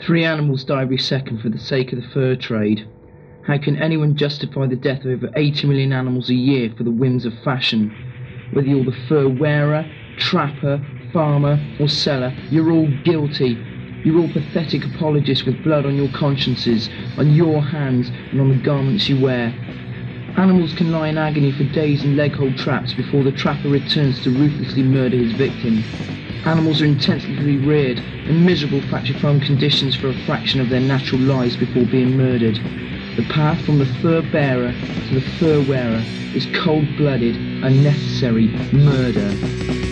Three animals die every second for the sake of the fur trade. How can anyone justify the death of over 80 million animals a year for the whims of fashion? Whether you're the fur wearer, trapper, farmer, or seller, you're all guilty. You're all pathetic apologists with blood on your consciences, on your hands, and on the garments you wear. Animals can lie in agony for days in leg-hold traps before the trapper returns to ruthlessly murder his victim. Animals are intensively reared in miserable factory farm conditions for a fraction of their natural lives before being murdered. The path from the fur bearer to the fur wearer is cold-blooded, unnecessary murder.